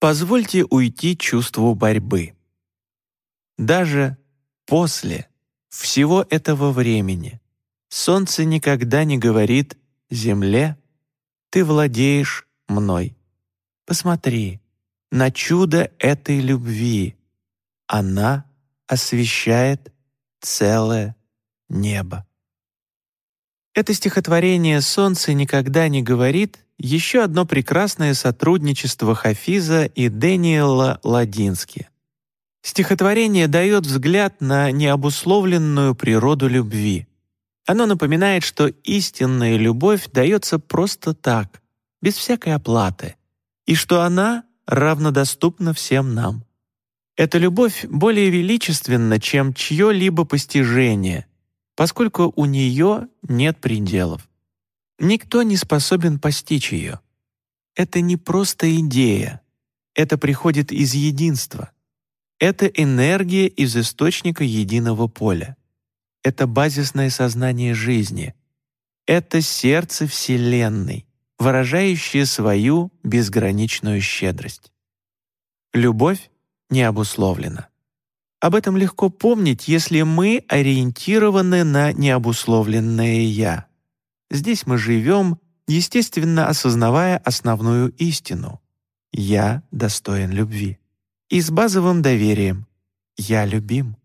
позвольте уйти чувству борьбы. Даже после всего этого времени солнце никогда не говорит «Земле, ты владеешь мной». Посмотри на чудо этой любви. Она освещает целое небо. Это стихотворение «Солнце никогда не говорит» еще одно прекрасное сотрудничество Хафиза и Дэниела Ладински. Стихотворение дает взгляд на необусловленную природу любви. Оно напоминает, что истинная любовь дается просто так, без всякой оплаты, и что она равнодоступна всем нам. Эта любовь более величественна, чем чье-либо постижение, поскольку у нее нет пределов. Никто не способен постичь ее. Это не просто идея. Это приходит из единства. Это энергия из источника единого поля. Это базисное сознание жизни. Это сердце Вселенной, выражающее свою безграничную щедрость. Любовь не обусловлена. Об этом легко помнить, если мы ориентированы на необусловленное «я». Здесь мы живем, естественно осознавая основную истину. «Я достоин любви». И с базовым доверием «Я любим».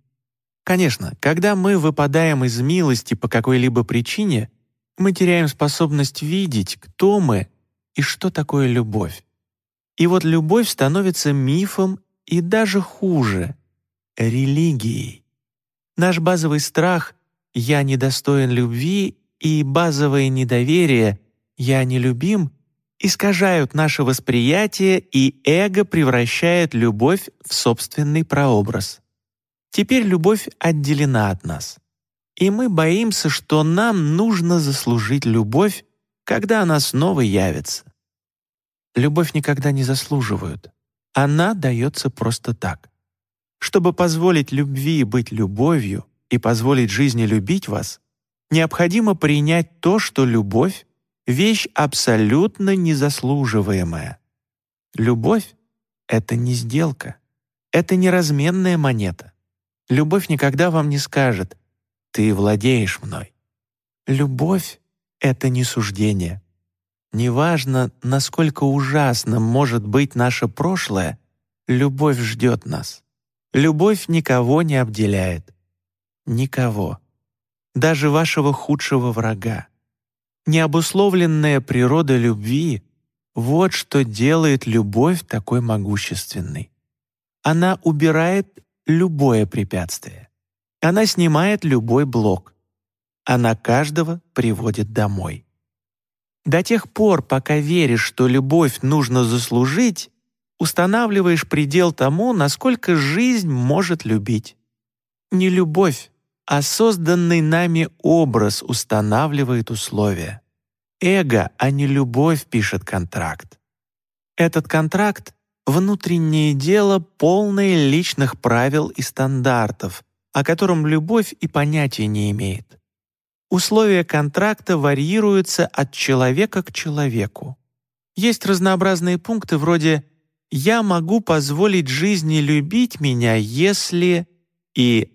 Конечно, когда мы выпадаем из милости по какой-либо причине, мы теряем способность видеть, кто мы и что такое любовь. И вот любовь становится мифом и даже хуже — религией. Наш базовый страх «я недостоин любви» и базовое недоверие «я нелюбим» искажают наше восприятие, и эго превращает любовь в собственный прообраз. Теперь любовь отделена от нас. И мы боимся, что нам нужно заслужить любовь, когда она снова явится. Любовь никогда не заслуживают. Она дается просто так. Чтобы позволить любви быть любовью и позволить жизни любить вас, необходимо принять то, что любовь — вещь абсолютно незаслуживаемая. Любовь — это не сделка, это не разменная монета. Любовь никогда вам не скажет «ты владеешь мной». Любовь — это не суждение. Неважно, насколько ужасным может быть наше прошлое, любовь ждет нас. Любовь никого не обделяет. Никого. Даже вашего худшего врага. Необусловленная природа любви — вот что делает любовь такой могущественной. Она убирает любое препятствие. Она снимает любой блок. Она каждого приводит домой. До тех пор, пока веришь, что любовь нужно заслужить, устанавливаешь предел тому, насколько жизнь может любить. Не любовь, а созданный нами образ устанавливает условия. Эго, а не любовь пишет контракт. Этот контракт — внутреннее дело, полное личных правил и стандартов, о котором любовь и понятия не имеет. Условия контракта варьируются от человека к человеку. Есть разнообразные пункты вроде «я могу позволить жизни любить меня, если…» и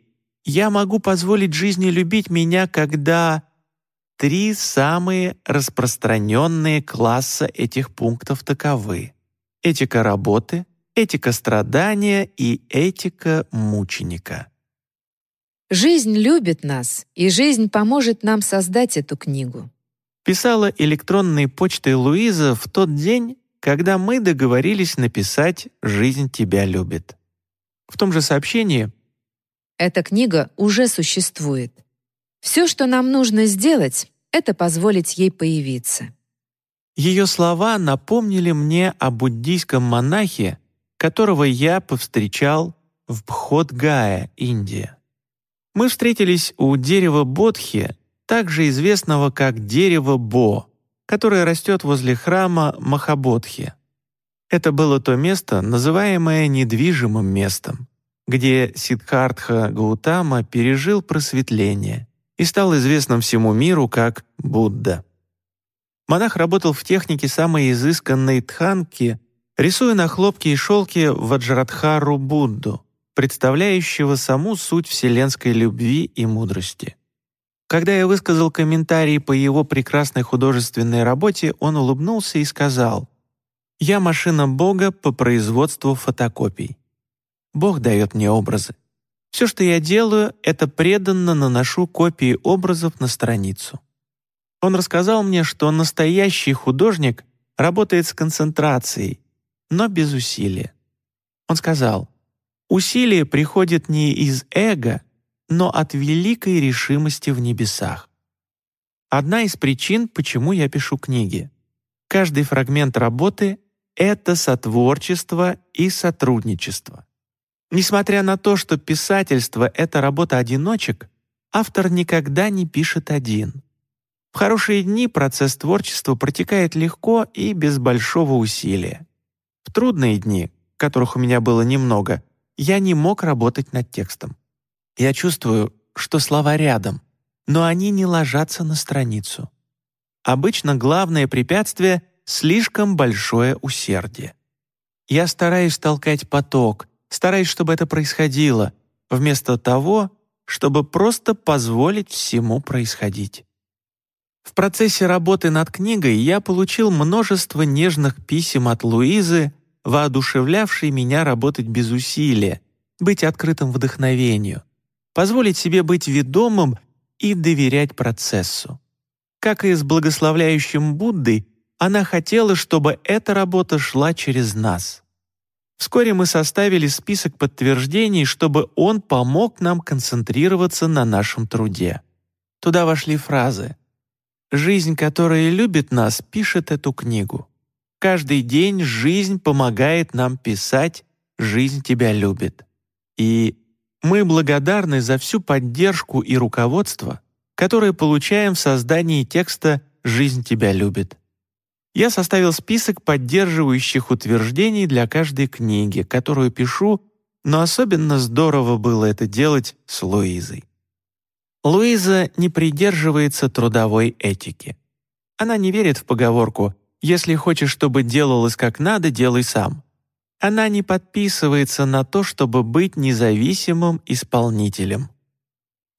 «я могу позволить жизни любить меня, когда…» Три самые распространенные класса этих пунктов таковы. Этика работы, этика страдания и этика мученика. Жизнь любит нас, и жизнь поможет нам создать эту книгу. Писала электронной почтой Луиза в тот день, когда мы договорились написать «Жизнь тебя любит». В том же сообщении «Эта книга уже существует. Все, что нам нужно сделать, это позволить ей появиться». Ее слова напомнили мне о буддийском монахе, которого я повстречал в Бходгая, Индия. Мы встретились у дерева Бодхи, также известного как дерево Бо, которое растет возле храма Махабодхи. Это было то место, называемое недвижимым местом, где Сиддхартха Гаутама пережил просветление и стал известным всему миру как Будда. Монах работал в технике самой изысканной тханки, Рисую на хлопке и шелке Ваджрадхару Будду, представляющего саму суть вселенской любви и мудрости. Когда я высказал комментарий по его прекрасной художественной работе, он улыбнулся и сказал, «Я машина Бога по производству фотокопий. Бог дает мне образы. Все, что я делаю, это преданно наношу копии образов на страницу». Он рассказал мне, что настоящий художник работает с концентрацией, но без усилия. Он сказал, «Усилие приходит не из эго, но от великой решимости в небесах. Одна из причин, почему я пишу книги. Каждый фрагмент работы — это сотворчество и сотрудничество. Несмотря на то, что писательство — это работа одиночек, автор никогда не пишет один. В хорошие дни процесс творчества протекает легко и без большого усилия. В трудные дни, которых у меня было немного, я не мог работать над текстом. Я чувствую, что слова рядом, но они не ложатся на страницу. Обычно главное препятствие — слишком большое усердие. Я стараюсь толкать поток, стараюсь, чтобы это происходило, вместо того, чтобы просто позволить всему происходить. В процессе работы над книгой я получил множество нежных писем от Луизы, воодушевлявшей меня работать без усилия, быть открытым вдохновению позволить себе быть ведомым и доверять процессу. Как и с благословляющим Буддой, она хотела, чтобы эта работа шла через нас. Вскоре мы составили список подтверждений, чтобы он помог нам концентрироваться на нашем труде. Туда вошли фразы «Жизнь, которая любит нас, пишет эту книгу. Каждый день жизнь помогает нам писать «Жизнь тебя любит». И мы благодарны за всю поддержку и руководство, которое получаем в создании текста «Жизнь тебя любит». Я составил список поддерживающих утверждений для каждой книги, которую пишу, но особенно здорово было это делать с Луизой. Луиза не придерживается трудовой этики. Она не верит в поговорку «если хочешь, чтобы делалось как надо, делай сам». Она не подписывается на то, чтобы быть независимым исполнителем.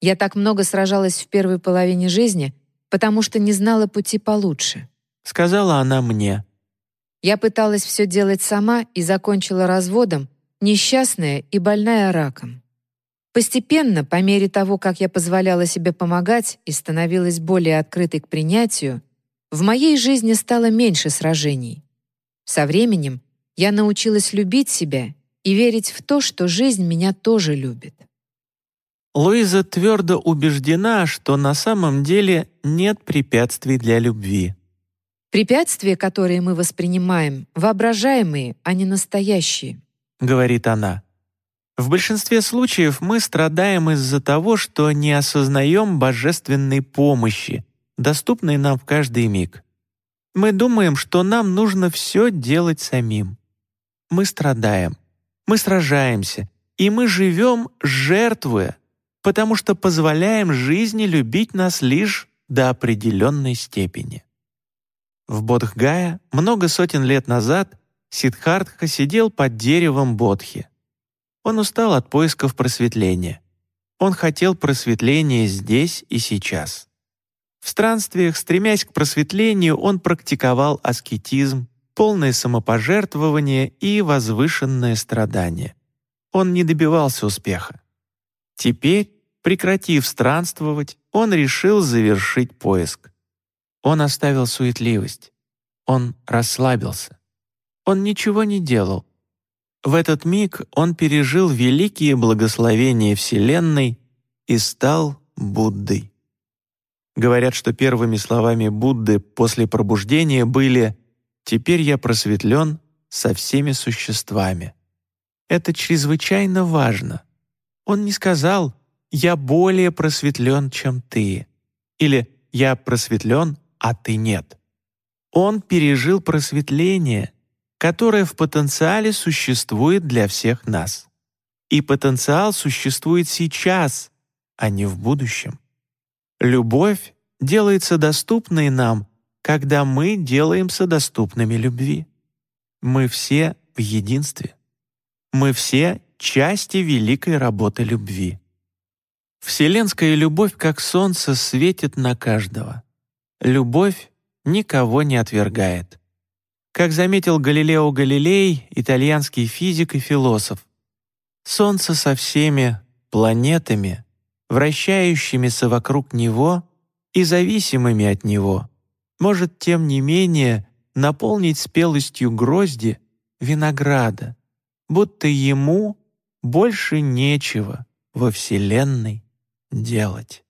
Я так много сражалась в первой половине жизни, потому что не знала пути получше. Сказала она мне. Я пыталась все делать сама и закончила разводом, несчастная и больная раком. Постепенно, по мере того, как я позволяла себе помогать и становилась более открытой к принятию, в моей жизни стало меньше сражений. Со временем я научилась любить себя и верить в то, что жизнь меня тоже любит. Луиза твердо убеждена, что на самом деле нет препятствий для любви. Препятствия, которые мы воспринимаем, воображаемые, а не настоящие, говорит она. В большинстве случаев мы страдаем из-за того, что не осознаем божественной помощи, доступной нам в каждый миг. Мы думаем, что нам нужно все делать самим мы страдаем, мы сражаемся, и мы живем, жертвуя, потому что позволяем жизни любить нас лишь до определенной степени. В Бодхгая много сотен лет назад Сиддхартха сидел под деревом Бодхи. Он устал от поисков просветления. Он хотел просветления здесь и сейчас. В странствиях, стремясь к просветлению, он практиковал аскетизм, полное самопожертвование и возвышенное страдание. Он не добивался успеха. Теперь, прекратив странствовать, он решил завершить поиск. Он оставил суетливость. Он расслабился. Он ничего не делал. В этот миг он пережил великие благословения Вселенной и стал Буддой. Говорят, что первыми словами Будды после пробуждения были Теперь я просветлен со всеми существами. Это чрезвычайно важно. Он не сказал «я более просветлен, чем ты» или «я просветлен, а ты нет». Он пережил просветление, которое в потенциале существует для всех нас. И потенциал существует сейчас, а не в будущем. Любовь делается доступной нам когда мы делаемся доступными любви. Мы все в единстве. Мы все части великой работы любви. Вселенская любовь, как солнце, светит на каждого. Любовь никого не отвергает. Как заметил Галилео Галилей, итальянский физик и философ, Солнце со всеми планетами, вращающимися вокруг него и зависимыми от него, может, тем не менее, наполнить спелостью грозди винограда, будто ему больше нечего во Вселенной делать.